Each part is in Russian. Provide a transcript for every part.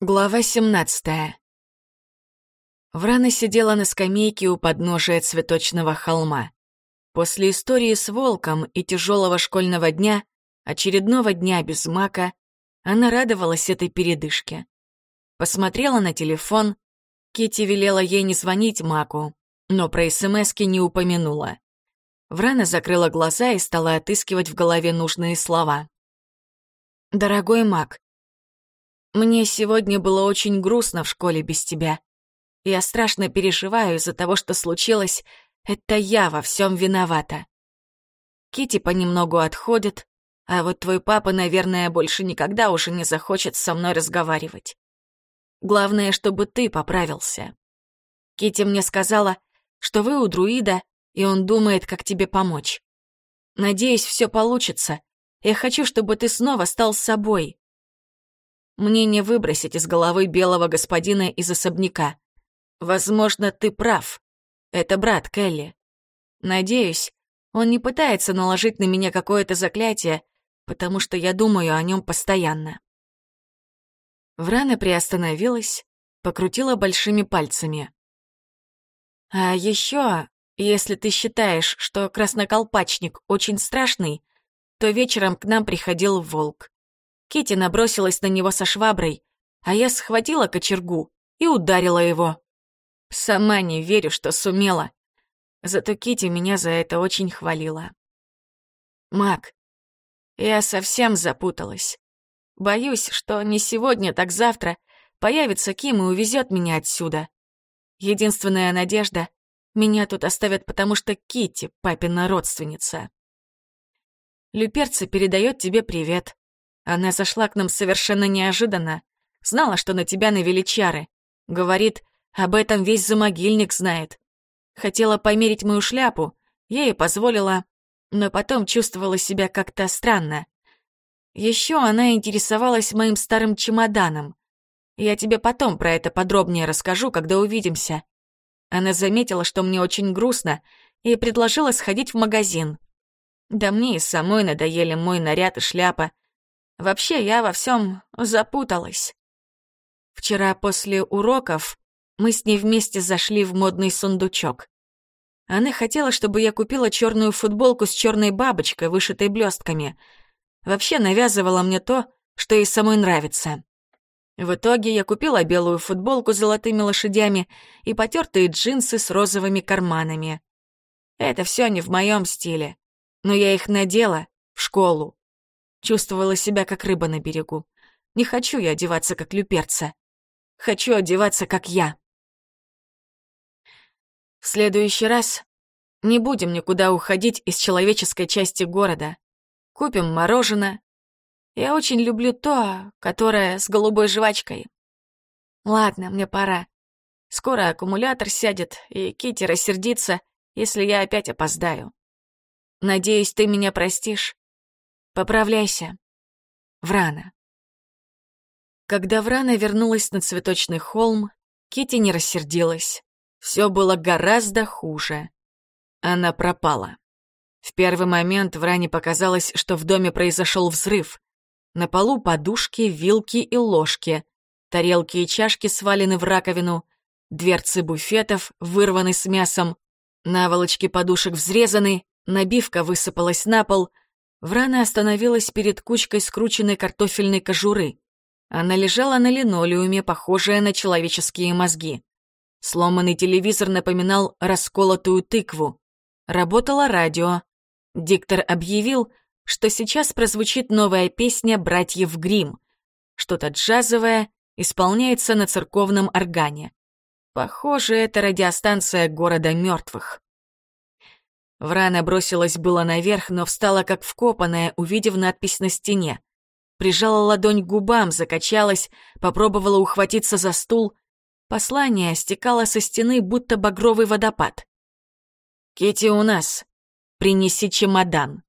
Глава 17 Врана сидела на скамейке у подножия цветочного холма. После истории с волком и тяжелого школьного дня, очередного дня без мака, она радовалась этой передышке. Посмотрела на телефон. Кити велела ей не звонить маку, но про СМСки не упомянула. Врана закрыла глаза и стала отыскивать в голове нужные слова. «Дорогой мак, мне сегодня было очень грустно в школе без тебя. Я страшно переживаю из-за того, что случилось. Это я во всем виновата. Кити понемногу отходит, а вот твой папа, наверное, больше никогда уже не захочет со мной разговаривать. Главное, чтобы ты поправился. Кити мне сказала, что вы у друида, и он думает, как тебе помочь. Надеюсь, все получится. Я хочу, чтобы ты снова стал собой. Мне не выбросить из головы белого господина из особняка. Возможно, ты прав. Это брат Келли. Надеюсь, он не пытается наложить на меня какое-то заклятие, потому что я думаю о нем постоянно. Врана приостановилась, покрутила большими пальцами. А еще, если ты считаешь, что красноколпачник очень страшный, то вечером к нам приходил волк. Кити набросилась на него со шваброй, а я схватила кочергу и ударила его. Сама не верю, что сумела. Зато Кити меня за это очень хвалила. Мак, я совсем запуталась. Боюсь, что не сегодня, так завтра появится Ким и увезет меня отсюда. Единственная надежда — меня тут оставят, потому что Кити папина родственница. Люперца передает тебе привет. Она зашла к нам совершенно неожиданно. Знала, что на тебя навели чары. Говорит, об этом весь замогильник знает. Хотела померить мою шляпу, я ей позволила, но потом чувствовала себя как-то странно. Еще она интересовалась моим старым чемоданом. Я тебе потом про это подробнее расскажу, когда увидимся. Она заметила, что мне очень грустно, и предложила сходить в магазин. Да мне и самой надоели мой наряд и шляпа, Вообще, я во всем запуталась. Вчера после уроков мы с ней вместе зашли в модный сундучок. Она хотела, чтобы я купила черную футболку с черной бабочкой, вышитой блестками. Вообще навязывала мне то, что ей самой нравится. В итоге я купила белую футболку с золотыми лошадями и потертые джинсы с розовыми карманами. Это все не в моем стиле, но я их надела в школу. Чувствовала себя как рыба на берегу. Не хочу я одеваться как люперца. Хочу одеваться как я. В следующий раз не будем никуда уходить из человеческой части города. Купим мороженое. Я очень люблю то, которое с голубой жвачкой. Ладно, мне пора. Скоро аккумулятор сядет, и Кити рассердится, если я опять опоздаю. Надеюсь, ты меня простишь. Поправляйся. Врана. Когда Врана вернулась на цветочный холм, Кити не рассердилась. Все было гораздо хуже. Она пропала. В первый момент Вране показалось, что в доме произошел взрыв. На полу подушки, вилки и ложки, тарелки и чашки свалены в раковину, дверцы буфетов вырваны с мясом, наволочки подушек взрезаны, набивка высыпалась на пол — Врана остановилась перед кучкой скрученной картофельной кожуры. Она лежала на линолеуме, похожая на человеческие мозги. Сломанный телевизор напоминал расколотую тыкву. Работало радио. Диктор объявил, что сейчас прозвучит новая песня «Братьев Грим. Что-то джазовое исполняется на церковном органе. Похоже, это радиостанция города мертвых. Врана бросилась было наверх, но встала как вкопанная, увидев надпись на стене. Прижала ладонь к губам, закачалась, попробовала ухватиться за стул. Послание стекало со стены, будто багровый водопад. Кити у нас. Принеси чемодан».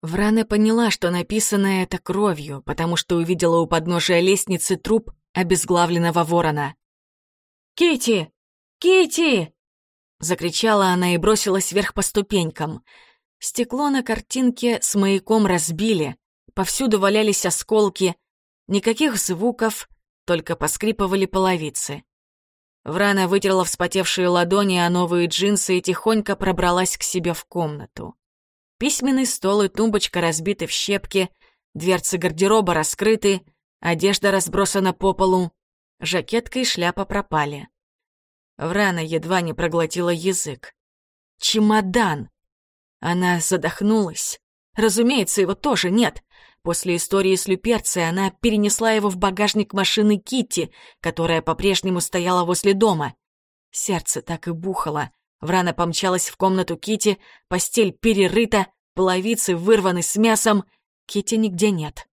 Врана поняла, что написано это кровью, потому что увидела у подножия лестницы труп обезглавленного ворона. Кити, Кити! Закричала она и бросилась вверх по ступенькам. Стекло на картинке с маяком разбили, повсюду валялись осколки. Никаких звуков, только поскрипывали половицы. Врана вытерла вспотевшие ладони о новые джинсы и тихонько пробралась к себе в комнату. Письменный стол и тумбочка разбиты в щепки, дверцы гардероба раскрыты, одежда разбросана по полу, жакетка и шляпа пропали. Врана едва не проглотила язык. Чемодан! Она задохнулась. Разумеется, его тоже нет. После истории с Люперцией она перенесла его в багажник машины Китти, которая по-прежнему стояла возле дома. Сердце так и бухало. Врана помчалась в комнату Кити, постель перерыта, половицы вырваны с мясом. Кити нигде нет.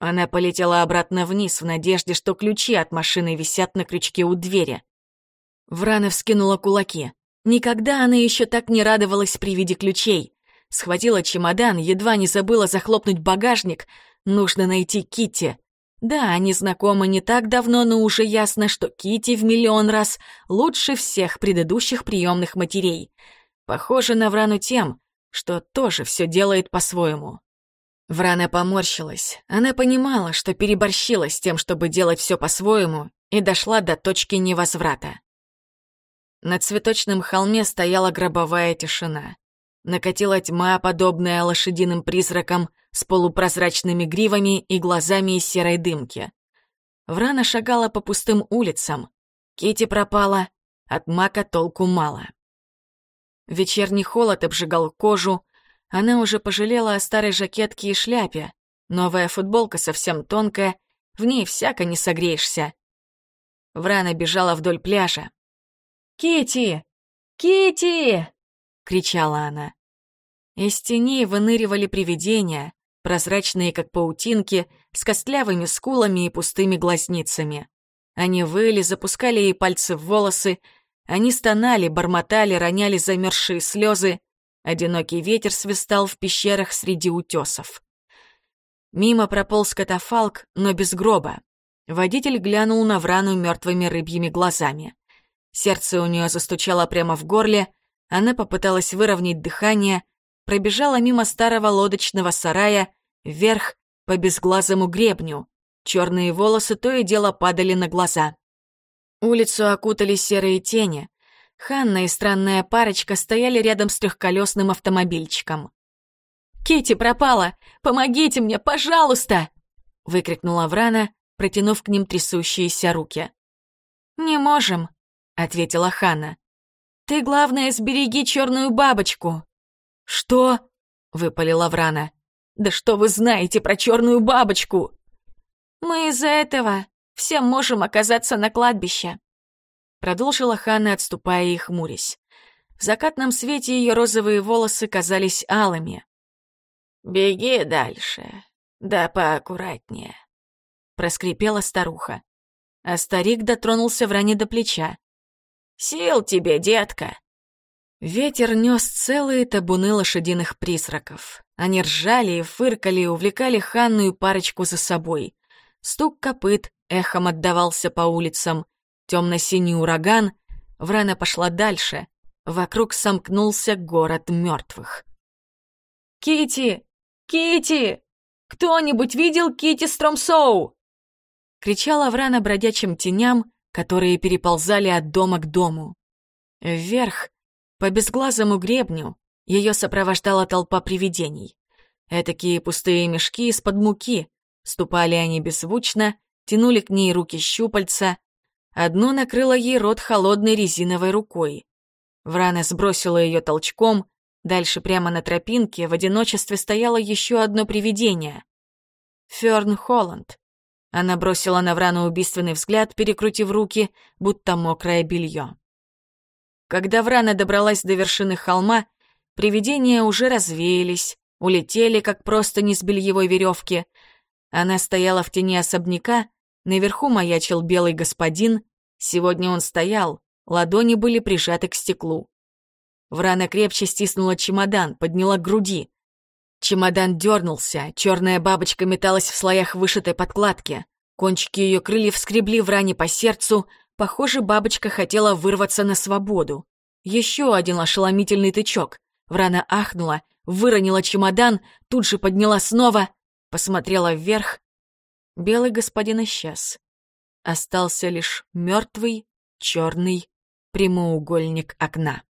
Она полетела обратно вниз в надежде, что ключи от машины висят на крючке у двери. Врана вскинула кулаки. Никогда она еще так не радовалась при виде ключей. Схватила чемодан, едва не забыла захлопнуть багажник. Нужно найти Кити. Да, они знакомы не так давно, но уже ясно, что Кити в миллион раз лучше всех предыдущих приемных матерей. Похоже на Врану тем, что тоже все делает по-своему. Врана поморщилась. Она понимала, что переборщила с тем, чтобы делать все по-своему, и дошла до точки невозврата. На цветочном холме стояла гробовая тишина. Накатила тьма, подобная лошадиным призракам, с полупрозрачными гривами и глазами из серой дымки. Врана шагала по пустым улицам. Кити пропала, от мака толку мало. Вечерний холод обжигал кожу, она уже пожалела о старой жакетке и шляпе. Новая футболка совсем тонкая, в ней всяко не согреешься. Врана бежала вдоль пляжа, Кити! Кити! кричала она. Из теней выныривали привидения, прозрачные как паутинки, с костлявыми скулами и пустыми глазницами. Они выли, запускали ей пальцы в волосы, они стонали, бормотали, роняли замерзшие слезы. Одинокий ветер свистал в пещерах среди утесов. Мимо прополз катафалк, но без гроба. Водитель глянул на Врану мертвыми рыбьими глазами. Сердце у нее застучало прямо в горле, она попыталась выровнять дыхание, пробежала мимо старого лодочного сарая, вверх по безглазому гребню. Черные волосы то и дело падали на глаза. Улицу окутали серые тени. Ханна и странная парочка стояли рядом с трехколесным автомобильчиком. Кити пропала! Помогите мне, пожалуйста!» — выкрикнула Врана, протянув к ним трясущиеся руки. «Не можем», — ответила Ханна. «Ты, главное, сбереги черную бабочку». «Что?» — выпалила Врана. «Да что вы знаете про черную бабочку?» «Мы из-за этого все можем оказаться на кладбище», — продолжила Ханна, отступая и хмурясь. В закатном свете ее розовые волосы казались алыми. «Беги дальше, да поаккуратнее», — проскрипела старуха. А старик дотронулся в ране до плеча. Сил тебе, детка!» Ветер нес целые табуны лошадиных призраков. Они ржали и фыркали увлекали Ханну и парочку за собой. Стук копыт эхом отдавался по улицам. Темно-синий ураган. Врана пошла дальше. Вокруг сомкнулся город мертвых. Кити, Кити! Кто-нибудь видел Кити Стромсоу?» Кричала Врана бродячим теням, которые переползали от дома к дому. Вверх, по безглазому гребню, ее сопровождала толпа привидений. Этакие пустые мешки из-под муки. Ступали они беззвучно, тянули к ней руки щупальца. Одно накрыло ей рот холодной резиновой рукой. Врана сбросила ее толчком. Дальше прямо на тропинке в одиночестве стояло еще одно привидение. Ферн Холланд. Она бросила на Врану убийственный взгляд, перекрутив руки, будто мокрое белье. Когда Врана добралась до вершины холма, привидения уже развеялись, улетели, как просто не с бельевой веревки. Она стояла в тени особняка, наверху маячил белый господин. Сегодня он стоял, ладони были прижаты к стеклу. Врана крепче стиснула чемодан, подняла груди. Чемодан дернулся, черная бабочка металась в слоях вышитой подкладки. Кончики ее крыльев скребли в ране по сердцу. Похоже, бабочка хотела вырваться на свободу. Еще один ошеломительный тычок. Врана ахнула, выронила чемодан, тут же подняла снова, посмотрела вверх. Белый господин исчез. остался лишь мертвый черный прямоугольник окна.